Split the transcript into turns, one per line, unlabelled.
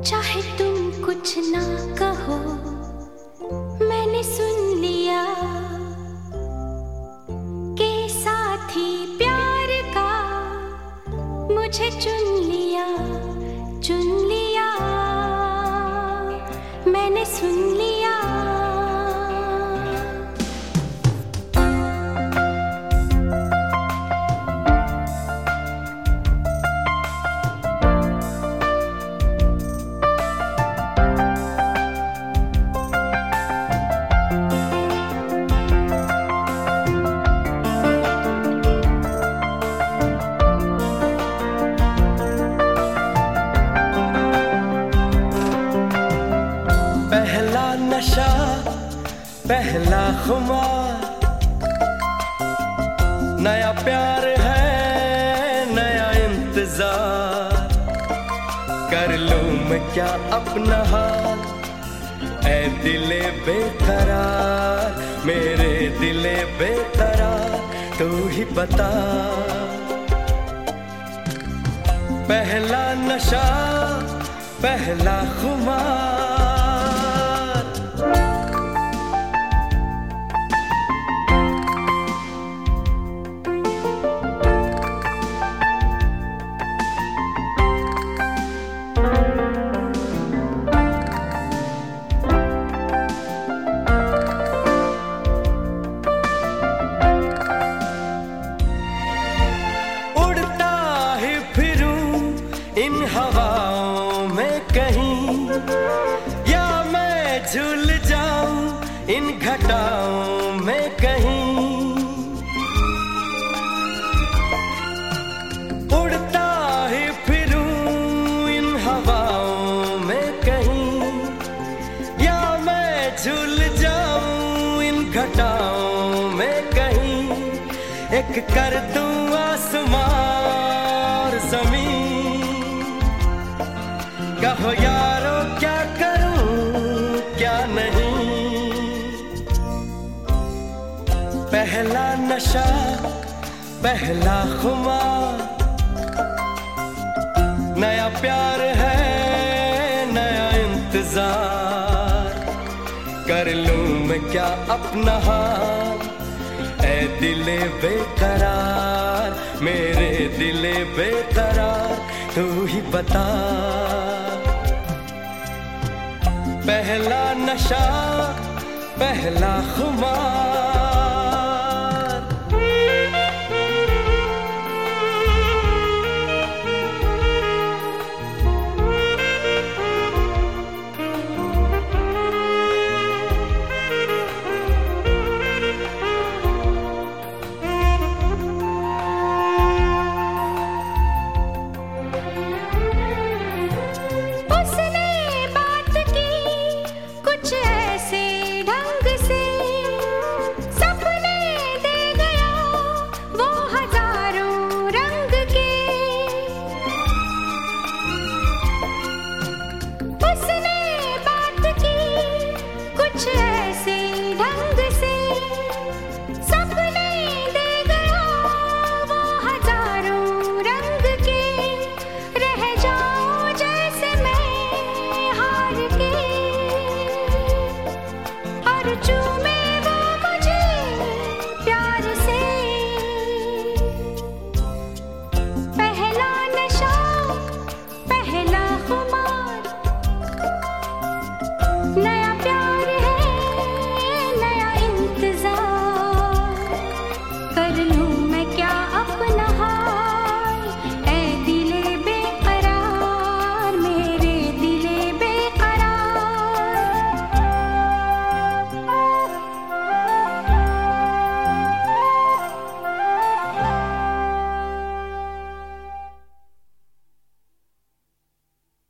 कुछ ना कहो, मैंने सुन लिया के साथी प्यार का मुझे चुन लिया चुन लिया। मैंने सुन लिया
पहला खुमार। नया प्यार है, नया इंतज़ार। कर लूँ मैं क्या अपना हाल? ऐ दिले बेकरार, मेरे दिले बेकरार, तू ही बता। पहला नशा, पहला खुमार। या मैं झूल जाऊँ इन घटाओं में कहीं? उड़ता ही फिरूं इन हवाओं में कहीं? या मैं झूल जाऊँ इन घटाओं में कहीं? एक कर दूँ आसमां और ज़मीन। कहो यारो पहला नशा, पहला खुमार नया प्यार है, नया इंतज़ार। कर लूँ मैं क्या अपना हाल ऐ दिले बेकरार, मेरे दिले बेकरार, तू ही बता। पहला नशा, पहला खुमार। नया